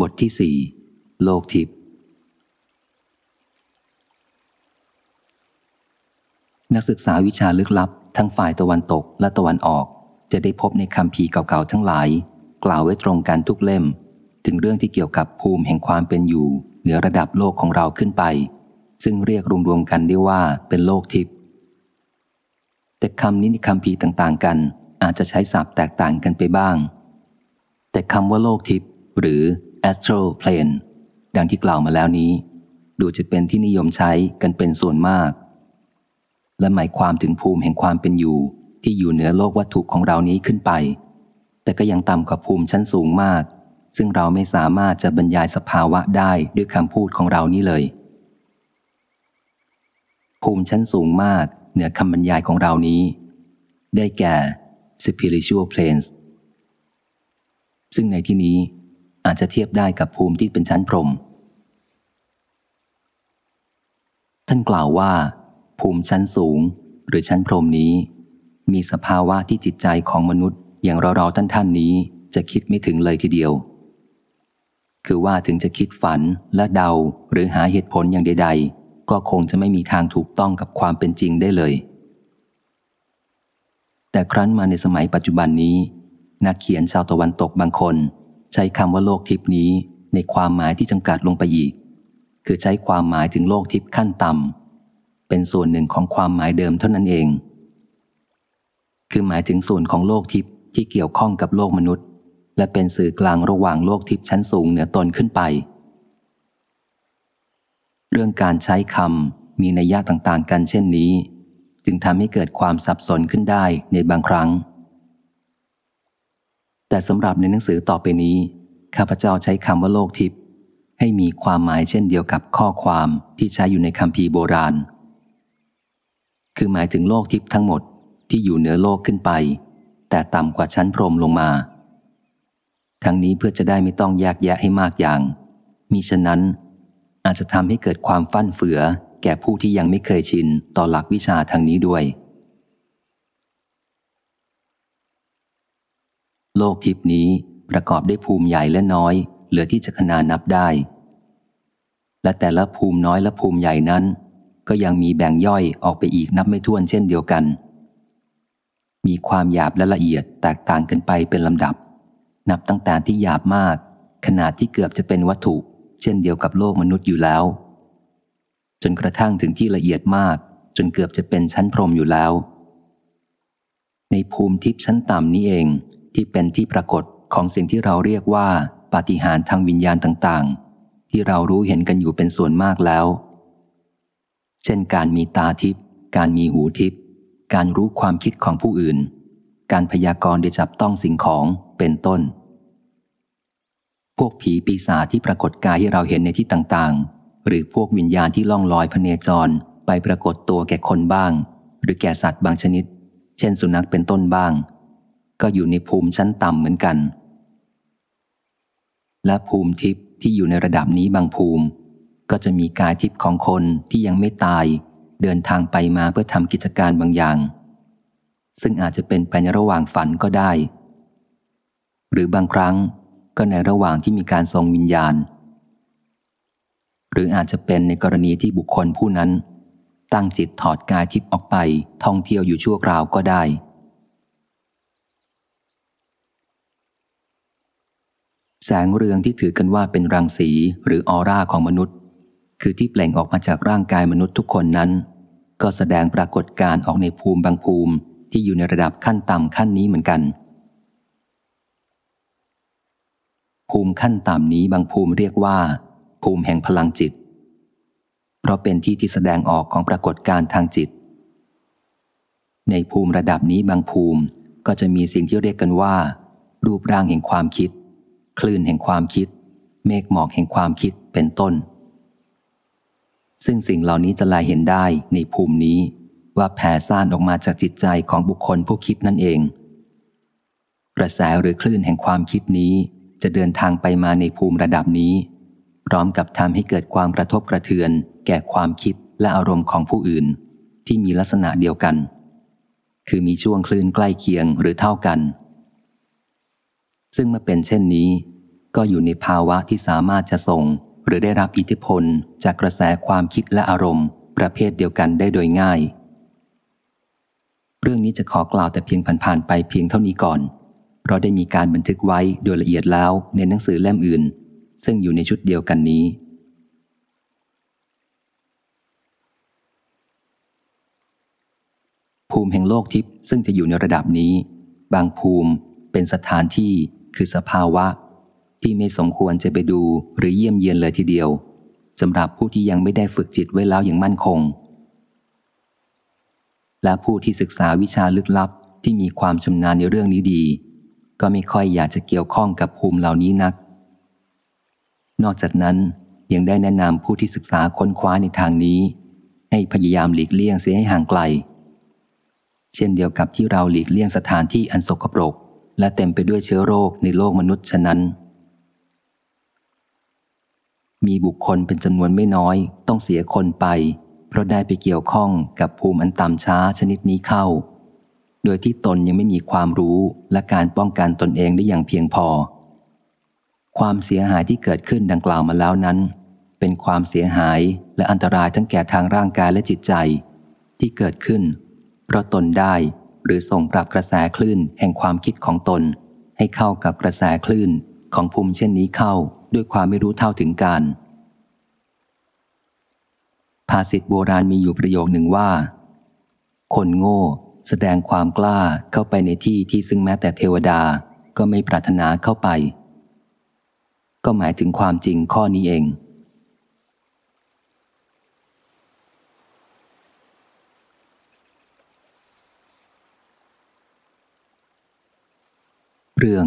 บทที่สี่โลกทิพย์นักศึกษาวิชาลึกลับ ทั้งฝ่ายตะวันตกและตะวันออก จะได้พบในคำพีเก่าๆทั้งหลาย กล่าวไว้ตรงกันทุกเล่ม ถึงเรื่องที่เกี่ยวกับภูมิแห่งความเป็นอยู่ เหนือระดับโลกของเราขึ้นไป ซึ่งเรียกรวมๆกันได้ว่าเป็นโลกทิพย์แต่คำนี้ในคำพีต่างๆกัน อาจจะใช้ศัพท์แตกต่างกันไปบ้าง แต่คำว่าโลกทิพย์หรือ astral plane ดังที่กล่าวมาแล้วนี้ ดูจะเป็นที่นิยมใช้กันเป็นส่วนมาก และหมายความถึงภูมิแห่งความเป็นอยู่ ที่อยู่เหนือโลกวัตถุของเรานี้ขึ้นไป แต่ก็ยังต่ำกว่าภูมิชั้นสูงมาก ซึ่งเราไม่สามารถจะบรรยายสภาวะได้ด้วยคำพูดของเรานี้เลย ภูมิชั้นสูงมากเหนือคำบรรยายของเรานี้ ได้แก่ spiritual planes ซึ่งในที่นี้ อาจจะเทียบได้กับภูมิที่เป็นชั้นพรม ท่านกล่าวว่า ภูมิชั้นสูงหรือชั้นพรมนี้ มีสภาวะที่จิตใจของมนุษย์ อย่างเราๆท่านท่านนี้จะคิดไม่ถึงเลยทีเดียว คือว่าถึงจะคิดฝันและเดาหรือหาเหตุผลอย่างใด ๆ ก็คงจะไม่มีทางถูกต้องกับความเป็นจริงได้เลย แต่ครั้นมาในสมัยปัจจุบันนี้ นักเขียนชาวตะวันตกบางคน ใช้คำว่าโลกทิพนี้ในความหมายที่จำกัดลงไปอีก คือใช้ความหมายถึงโลกทิพขั้นต่ำเป็นส่วนหนึ่งของความหมายเดิมเท่านั้นเอง คือหมายถึงส่วนของโลกทิพที่เกี่ยวข้องกับโลกมนุษย์ และเป็นสื่อกลางระหว่างโลกทิพชั้นสูงเหนือตนขึ้นไป เรื่องการใช้คำมีนัยยะต่างๆ กันเช่นนี้ จึงทำให้เกิดความสับสนขึ้นได้ในบางครั้ง แต่สำหรับในหนังสือต่อไปนี้ ข้าพเจ้าใช้คำว่าโลกทิพย์ให้มีความหมายเช่นเดียวกับข้อความที่ใช้อยู่ในคำพีโบราณ คือหมายถึงโลกทิพย์ทั้งหมดที่อยู่เหนือโลกขึ้นไป แต่ต่ำกว่าชั้นพรมลงมา ทั้งนี้เพื่อจะได้ไม่ต้องแยกแยะให้มากอย่าง มิฉะนั้น อาจจะทำให้เกิดความฟั่นเฟือ แก่ผู้ที่ยังไม่เคยชินต่อหลักวิชาทางนี้ด้วย โลกทิพนี้ประกอบด้วยภูมิใหญ่และน้อย เหลือที่จะขนานับได้ และแต่ละภูมิน้อยและภูมิใหญ่นั้น ก็ยังมีแบ่งย่อยออกไปอีกนับไม่ถ้วนเช่นเดียวกัน มีความหยาบและละเอียดแตกต่างกันไปเป็นลำดับ นับตั้งแต่ที่หยาบมาก ขนาดที่เกือบจะเป็นวัตถุ เช่นเดียวกับโลกมนุษย์อยู่แล้ว จนกระทั่งถึงที่ละเอียดมาก จนเกือบจะเป็นชั้นพรมอยู่แล้วในภูมิทิพชั้นต่ำนี้เอง ที่เป็นที่ปรากฏของสิ่งที่เราเรียกว่าปาฏิหาริย์ทางวิญญาณต่างๆ ที่เรารู้เห็นกันอยู่เป็นส่วนมากแล้ว เช่น การมีตาทิพย์การมีหูทิพย์การรู้ความคิดของผู้อื่น การพยากรณ์โดยจับต้องสิ่งของเป็นต้น พวกผีปีศาจที่ปรากฏกายให้เราเห็นในที่ต่างๆ หรือพวกวิญญาณที่ล่องลอยพเนจรไปปรากฏตัวแก่คนบ้าง หรือแก่สัตว์บางชนิด เช่นสุนัขเป็นต้นบ้าง ก็อยู่ในภูมิชั้นต่ำเหมือนกัน และภูมิทิพย์ที่อยู่ในระดับนี้บางภูมิ ก็จะมีกายทิพย์ของคนที่ยังไม่ตาย เดินทางไปมาเพื่อทำกิจการบางอย่าง ซึ่งอาจจะเป็นไปในระหว่างฝันก็ได้ หรือบางครั้งก็ในระหว่างที่มีการทรงวิญญาณ หรืออาจจะเป็นในกรณีที่บุคคลผู้นั้น ตั้งจิตถอดกายทิพย์ออกไปท่องเที่ยวอยู่ชั่วคราวก็ได้ แสงเรืองที่ถือกันว่าเป็นรังสีหรือออร่าของมนุษย์ คือที่เปล่งออกมาจากร่างกายมนุษย์ทุกคนนั้น ก็แสดงปรากฏการออกในภูมิบางภูมิที่อยู่ในระดับขั้นต่ำขั้นนี้เหมือนกัน ภูมิขั้นต่ำนี้บางภูมิเรียกว่า ภูมิแห่งพลังจิต เพราะเป็นที่ที่แสดงออกของปรากฏการทางจิต ในภูมิระดับนี้บางภูมิก็จะมีสิ่งที่เรียกกันว่า รูปร่างแห่งความคิด คลื่นแห่งความคิด เมฆหมอกแห่งความคิดเป็นต้น ซึ่งสิ่งเหล่านี้จะลายเห็นได้ในภูมินี้ว่าแผ่ซ่านออกมาจากจิตใจของบุคคลผู้คิดนั่นเอง กระแสหรือคลื่นแห่งความคิดนี้จะเดินทางไปมาในภูมิระดับนี้ พร้อมกับทำให้เกิดความกระทบกระเทือน แก่ความคิดและอารมณ์ของผู้อื่น ที่มีลักษณะเดียวกัน คือมีช่วงคลื่นใกล้เคียงหรือเท่ากัน ซึ่งเมื่อเป็นเช่นนี้ ก็อยู่ในภาวะที่สามารถจะส่ง หรือได้รับอิทธิพลจากกระแสความคิดและอารมณ์ ประเภทเดียวกันได้โดยง่าย เรื่องนี้จะขอกล่าวแต่เพียงผ่านๆไปเพียงเท่านี้ก่อน เพราะได้มีการบันทึกไว้โดยละเอียดแล้วในหนังสือเล่มอื่น ซึ่งอยู่ในชุดเดียวกันนี้ภูมิแห่งโลกทิพย์ซึ่งจะอยู่ในระดับนี้ บางภูมิเป็นสถานที่ คือสภาวะ ที่ไม่สมควรจะไปดูหรือเยี่ยมเยียนเลยทีเดียวสำหรับผู้ที่ยังไม่ได้ฝึกจิตไว้แล้วอย่างมั่นคง และผู้ที่ศึกษาวิชาลึกลับที่มีความชำนาญในเรื่องนี้ดี ก็ไม่ค่อยอยากจะเกี่ยวข้องกับภูมิเหล่านี้นัก นอกจากนั้นยังได้แนะนำผู้ที่ศึกษาค้นคว้าในทางนี้ ให้พยายามหลีกเลี่ยงเสียให้ห่างไกล เช่นเดียวกับที่เราหลีกเลี่ยงสถานที่อันสกปรก และเต็มไปด้วยเชื้อโรคในโลกมนุษย์ฉะนั้น มีบุคคลเป็นจำนวนไม่น้อยต้องเสียคนไป เพราะได้ไปเกี่ยวข้องกับภูมิอันต่ำช้าชนิดนี้เข้า โดยที่ตนยังไม่มีความรู้และการป้องกันตนเองได้อย่างเพียงพอ ความเสียหายที่เกิดขึ้นดังกล่าวมาแล้วนั้น เป็นความเสียหายและอันตรายทั้งแก่ทางร่างกายและจิตใจ ที่เกิดขึ้น เพราะตนได้ หรือส่งปรับกระแสคลื่นแห่งความคิดของตน ให้เข้ากับกระแสคลื่นของภูมิเช่นนี้เข้าด้วยความไม่รู้เท่าถึงการ ภาษิตโบราณมีอยู่ประโยคหนึ่งว่า คนโง่แสดงความกล้าเข้าไปในที่ที่ซึ่งแม้แต่เทวดาก็ไม่ปรารถนาเข้าไป ก็หมายถึงความจริงข้อนี้เอง เรื่อง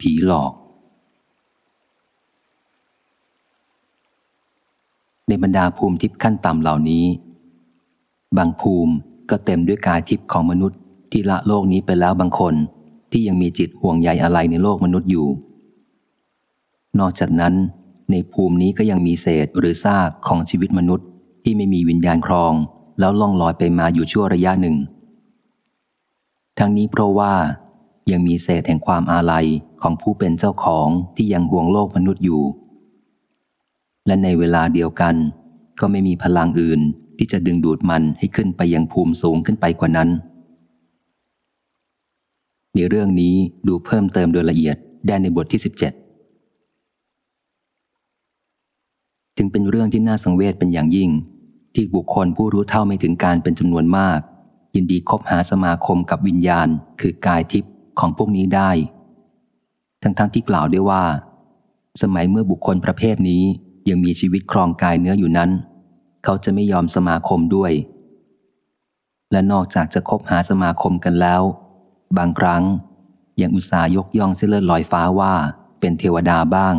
ผีหลอก ในบรรดาภูมิทิพย์ขั้นต่ำเหล่านี้ บางภูมิก็เต็มด้วยกายทิพย์ของมนุษย์ ที่ละโลกนี้ไปแล้วบางคนที่ยังมีจิตห่วงใยอะไรในโลกมนุษย์อยู่ นอกจากนั้น ในภูมินี้ก็ยังมีเศษหรือซากของชีวิตมนุษย์ ที่ไม่มีวิญญาณครอง แล้วล่องลอยไปมาอยู่ชั่วระยะหนึ่ง ทั้งนี้เพราะว่า ยังมีเศษแห่งความอาลัยของผู้เป็นเจ้าของที่ยังห่วงโลกมนุษย์อยู่ และในเวลาเดียวกัน ก็ไม่มีพลังอื่นที่จะดึงดูดมันให้ขึ้นไปยังภูมิสูงขึ้นไปกว่านั้น ในเรื่องนี้ดูเพิ่มเติมโดยละเอียดได้ในบทที่ 17 จึงเป็นเรื่องที่น่าสังเวชเป็นอย่างยิ่ง ที่บุคคลผู้รู้เท่าไม่ถึงการเป็นจำนวนมากยินดีคบหาสมาคมกับวิญญาณคือกายทิพย์ ของพวกนี้ได้ ทั้งๆทที่กล่าวได้ว่า สมัยเมื่อบุคคลประเภทนี้ยังมีชีวิตครองกายเนื้ออยู่นั้น เขาจะไม่ยอมสมาคมด้วย และนอกจากจะคบหาสมาคมกันแล้ว บางครั้งยังอุตส่าห์ยกย่องเสเลิศลอยฟ้าว่า เป็นเทวดาบ้าง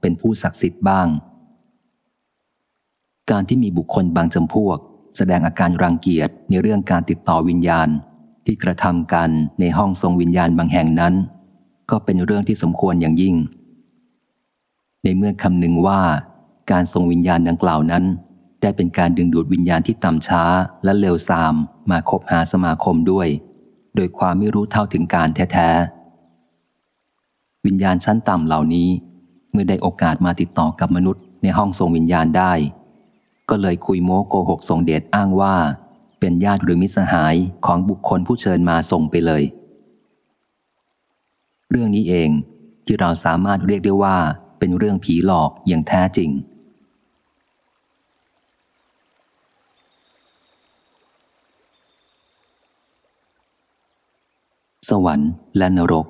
เป็นผู้ศักดิ์สิทธิ์บ้าง การที่มีบุคคลบางจำพวก แสดงอาการรังเกียจในเรื่องการติดต่อวิญญาณ ที่กระทำกันในห้องทรงวิญญาณบางแห่งนั้น ก็เป็นเรื่องที่สมควรอย่างยิ่ง ในเมื่อคำนึงว่า การทรงวิญญาณดังกล่าวนั้น ได้เป็นการดึงดูดวิญญาณที่ต่ำช้าและเลวทราม มาคบหาสมาคมด้วย โดยความไม่รู้เท่าถึงการแท้ๆวิญญาณชั้นต่ำเหล่านี้ เมื่อได้โอกาสมาติดต่อกับมนุษย์ในห้องทรงวิญญาณได้ ก็เลยคุยโม้โกหกทรงเดชอ้างว่า เป็นญาติหรือมิสหายของบุคคลผู้เชิญมาส่งไปเลย เรื่องนี้เองที่เราสามารถเรียกได้ว่าเป็นเรื่องผีหลอกอย่างแท้จริง สวรรค์และนรก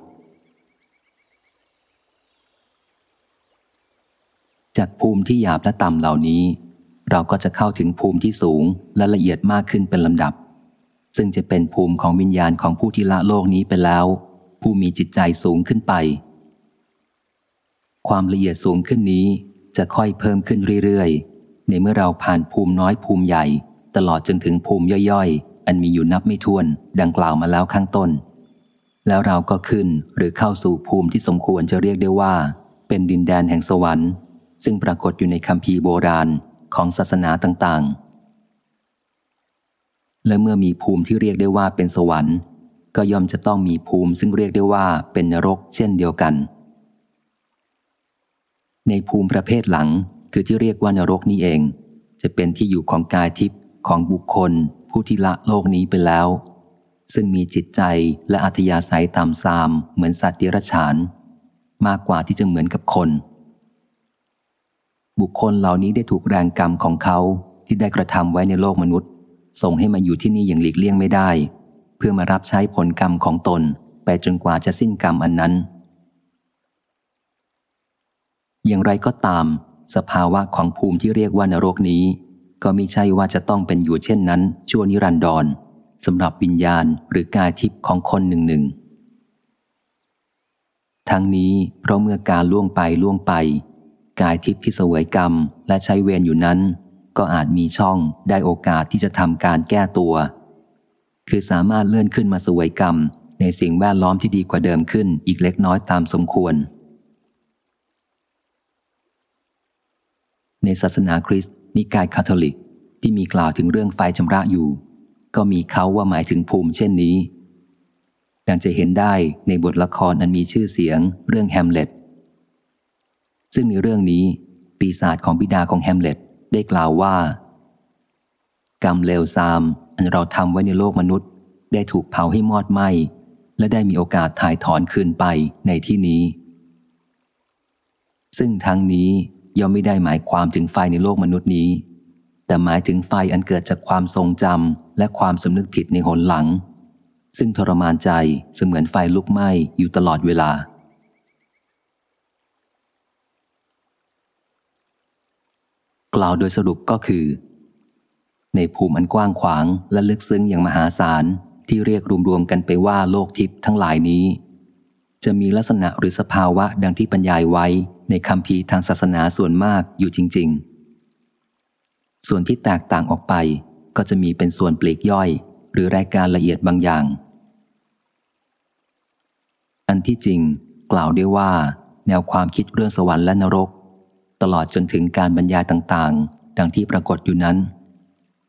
จากภูมิที่หยาบและต่ำเหล่านี้ เราก็จะเข้าถึงภูมิที่สูงและละเอียดมากขึ้นเป็นลำดับ ซึ่งจะเป็นภูมิของวิญญาณของผู้ที่ละโลกนี้ไปแล้ว ผู้มีจิตใจสูงขึ้นไป ความละเอียดสูงขึ้นนี้จะค่อยเพิ่มขึ้นเรื่อยๆ ในเมื่อเราผ่านภูมิน้อยภูมิใหญ่ ตลอดจนถึงภูมิย่อยๆ อันมีอยู่นับไม่ถ้วน ดังกล่าวมาแล้วข้างต้น แล้วเราก็ขึ้นหรือเข้าสู่ภูมิที่สมควรจะเรียกได้ว่า เป็นดินแดนแห่งสวรรค์ ซึ่งปรากฏอยู่ในคำพีโบราณ ของศาสนาต่างๆ และเมื่อมีภูมิที่เรียกได้ว่าเป็นสวรรค์ ก็ย่อมจะต้องมีภูมิซึ่งเรียกได้ว่าเป็นนรกเช่นเดียวกัน ในภูมิประเภทหลังคือที่เรียกว่านรกนี้เอง จะเป็นที่อยู่ของกายทิพย์ของบุคคล ผู้ที่ละโลกนี้ไปแล้ว ซึ่งมีจิตใจและอัธยาศัยตามซามเหมือนสัตว์เดรัจฉาน มากกว่าที่จะเหมือนกับคน บุคคลเหล่านี้ได้ถูกแรงกรรมของเขาที่ได้กระทำไว้ในโลกมนุษย์ ส่งให้มาอยู่ที่นี่อย่างหลีกเลี่ยงไม่ได้ เพื่อมารับใช้ผลกรรมของตนไปจนกว่าจะสิ้นกรรมอันนั้น อย่างไรก็ตาม สภาวะของภูมิที่เรียกว่านรกนี้ ก็ไม่ใช่ว่าจะต้องเป็นอยู่เช่นนั้น ชั่วนิรันดรสำหรับวิญญาณหรือกายทิพย์ของคนหนึ่งหนึ่งทั้งนี้เพราะเมื่อการล่วงไปล่วงไป กายทิพย์ที่เสวยกรรม และใช้เวรอยู่นั้น ก็อาจมีช่องได้โอกาสที่จะทำการแก้ตัว คือสามารถเลื่อนขึ้นมาสวยกรรม ในสิ่งแวดล้อมที่ดีกว่าเดิมขึ้นอีกเล็กน้อยตามสมควร ในศาสนาคริสต์นิกายคาทอลิกที่มีกล่าวถึงเรื่องไฟชำระอยู่ ก็มีเขาว่าหมายถึงภูมิเช่นนี้ดังจะเห็นได้ในบทละครอันมีชื่อเสียงเรื่องแฮมเล็ต ซึ่งในเรื่องนี้ปีศาจของบิดาของแฮมเล็ตได้กล่าวว่า กรรมเลวทรามอันเราทำไว้ในโลกมนุษย์ ได้ถูกเผาให้มอดไหมและได้มีโอกาสถ่ายถอนคืนไปในที่นี้ ซึ่งทั้งนี้ย่อมไม่ได้หมายความถึงไฟในโลกมนุษย์นี้ แต่หมายถึงไฟอันเกิดจากความทรงจำและความสำนึกผิดในหนหลัง ซึ่งทรมานใจเสมือนไฟลุกไหม้อยู่ตลอดเวลา กล่าวโดยสรุปก็คือ ในภูมิอันกว้างขวางและลึกซึ้งอย่างมหาศาลที่เรียกรวมๆกันไปว่าโลกทิพย์ทั้งหลายนี้ จะมีลักษณะหรือสภาวะดังที่บรรยายไว้ในคำพีทางศาสนาส่วนมากอยู่จริง ๆ ส่วนที่แตกต่างออกไปก็จะมีเป็นส่วนปลีกย่อย หรือรายการละเอียดบางอย่าง อันที่จริง กล่าวได้ว่า แนวความคิดเรื่องสวรรค์และนรก ตลอดจนถึงการบรรยายต่างๆ ดังที่ปรากฏอยู่นั้น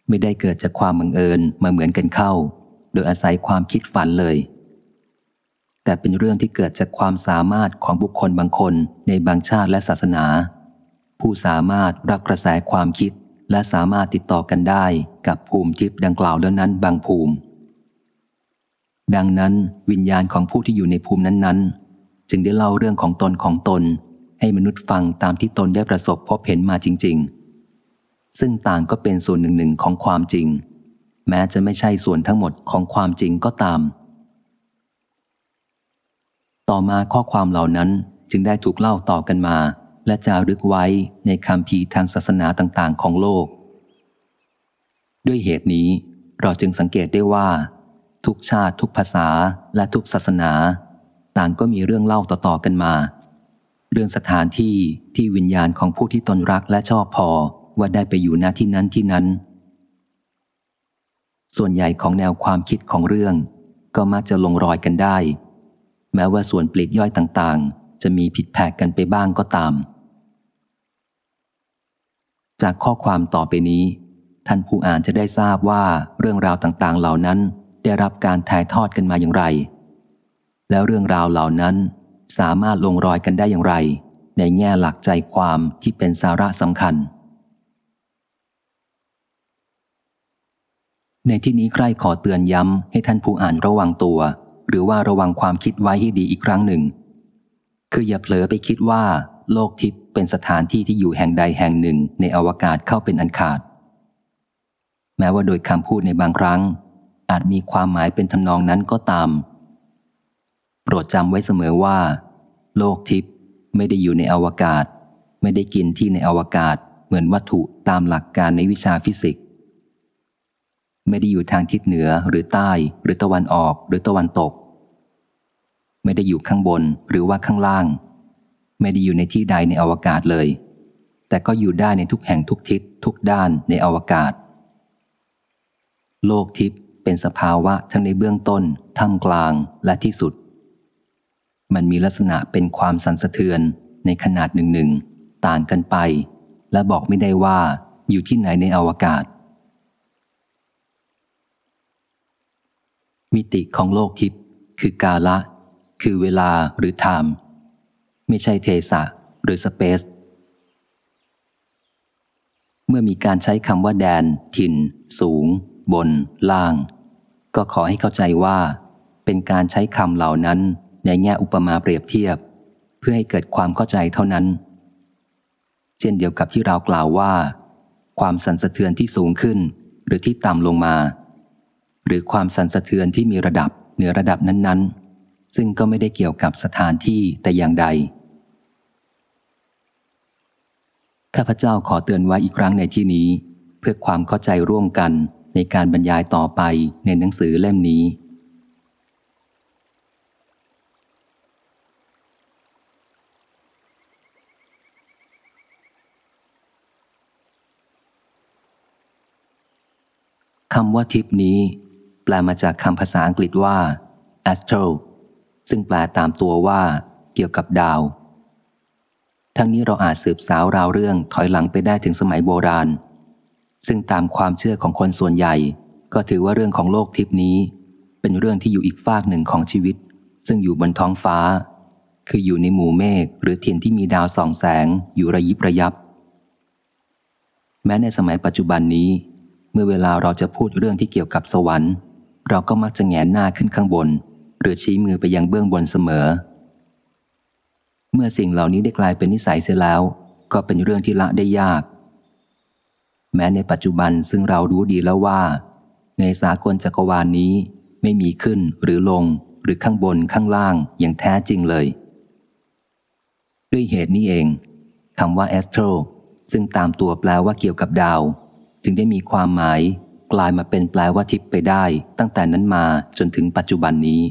ไม่ได้เกิดจากความบังเอิญมาเหมือนกันเข้า โดยอาศัยความคิดฝันเลย แต่เป็นเรื่องที่เกิดจากความสามารถของบุคคลบางคนในบางชาติและศาสนา ผู้สามารถรับกระแสความคิดและสามารถติดต่อกันได้กับภูมิทิพย์ดังกล่าวแล้วนั้นบางภูมิ ดังนั้นวิญญาณของผู้ที่อยู่ในภูมินั้นๆ จึงได้เล่าเรื่องของตนของตน ให้มนุษย์ฟังตามที่ตนได้ประสบพบเห็นมาจริง ๆ ซึ่งต่างก็เป็นส่วนหนึ่งๆของความจริง แม้จะไม่ใช่ส่วนทั้งหมดของความจริงก็ตาม ต่อมาข้อความเหล่านั้นจึงได้ถูกเล่าต่อกันมา และจารึกไว้ในคำพีทางศาสนาต่างๆ ของโลก ด้วยเหตุนี้เราจึงสังเกตได้ว่า ทุกชาติทุกภาษาและทุกศาสนา ต่างก็มีเรื่องเล่าต่อๆกันมา เรื่องสถานที่ที่วิญญาณของผู้ที่ตนรักและชอบพอว่าได้ไปอยู่ณที่นั้นที่นั้น ส่วนใหญ่ของแนวความคิดของเรื่อง ก็มักจะลงรอยกันได้ แม้ว่าส่วนปลีกย่อยต่างๆ จะมีผิดแผกกันไปบ้างก็ตาม จากข้อความต่อไปนี้ ท่านผู้อ่านจะได้ทราบว่าเรื่องราวต่างๆ เหล่านั้นได้รับการถ่ายทอดกันมาอย่างไร แล้วเรื่องราวเหล่านั้น สามารถลงรอยกันได้อย่างไร ในแง่หลักใจความที่เป็นสาระสำคัญ ในที่นี้ใกล้ขอเตือนย้ำให้ท่านผู้อ่านระวังตัว หรือว่าระวังความคิดไว้ให้ดีอีกครั้งหนึ่ง คืออย่าเผลอไปคิดว่า โลกทิพย์เป็นสถานที่ที่อยู่แห่งใดแห่งหนึ่งในอวกาศเข้าเป็นอันขาด แม้ว่าโดยคำพูดในบางครั้ง อาจมีความหมายเป็นทำนองนั้นก็ตาม โปรดจำไว้เสมอว่า โลกทิพย์ไม่ได้อยู่ในอวกาศ ไม่ได้กินที่ในอวกาศ เหมือนวัตถุตามหลักการในวิชาฟิสิกส์ ไม่ได้อยู่ทางทิศเหนือหรือใต้หรือตะวันออกหรือตะวันตก ไม่ได้อยู่ข้างบนหรือว่าข้างล่าง ไม่ได้อยู่ในที่ใดในอวกาศเลย แต่ก็อยู่ได้ในทุกแห่งทุกทิศทุกด้านในอวกาศ โลกทิพย์เป็นสภาวะทั้งในเบื้องต้นท่ามกลางและที่สุด มันมีลักษณะเป็นความสั่นสะเทือนในขนาดหนึ่งหนึ่งต่างกันไป และบอกไม่ได้ว่าอยู่ที่ไหนในอวกาศ มิติของโลกทิพย์คือกาละ คือเวลาหรือไทม์ไม่ใช่เทสะหรือสเปซเมื่อมีการใช้คำว่าแดน ถิ่น สูง บน ล่าง ก็ขอให้เข้าใจว่า เป็นการใช้คำเหล่านั้น ในแง่อุปมาเปรียบเทียบ เพื่อให้เกิดความเข้าใจเท่านั้น เช่นเดียวกับที่เรากล่าวว่า ความสั่นสะเทือนที่สูงขึ้น หรือที่ต่ำลงมา หรือความสั่นสะเทือนที่มีระดับเหนือระดับนั้น ๆ ซึ่งก็ไม่ได้เกี่ยวกับสถานที่แต่อย่างใดข้าพเจ้าขอเตือนไว้อีกครั้งในที่นี้ เพื่อความเข้าใจร่วมกันในการบรรยายต่อไปในหนังสือเล่มนี้ คำว่าทิพนี้ แปลมาจากคำภาษาอังกฤษว่า astral ซึ่งแปลตามตัวว่า เกี่ยวกับดาว ทั้งนี้เราอาจสืบสาวราวเรื่องถอยหลังไปได้ถึงสมัยโบราณ ซึ่งตามความเชื่อของคนส่วนใหญ่ ก็ถือว่าเรื่องของโลกทิพนี้ เป็นเรื่องที่อยู่อีกฟากหนึ่งของชีวิต ซึ่งอยู่บนท้องฟ้า คืออยู่ในหมู่เมฆหรือถิ่นที่มีดาวส่องแสงอยู่ระยิบระยับ แม้ในสมัยปัจจุบันนี้ มื่อเวลาเราจะพูดเรื่องที่เกี่ยวกับสวรรค์ เราก็มักจะแงนหน้าขึ้นข้างบน หรือชี้มือไปยังเบื้องบนเสมอ เมื่อสิ่งเหล่านี้ได้กลายเป็นนิสัยเสียแล้ว ก็เป็นเรื่องที่ละได้ยาก แม้ในปัจจุบันซึ่งเรารู้ดีแล้วว่า ในสากลจักรวาลนนี้ไม่มีขึ้นหรือลงหรือข้างบนข้างล่างอย่างแท้จริงเลย ด้วยเหตุนี้เองคำว่า astro ซึ่งตามตัวแปลว่าเกี่ยวกับดาว จึงได้มีความหมาย กลายมาเป็นแปลว่าทิพย์ไปได้ ตั้งแต่นั้นมาจนถึงปัจจุบันนี้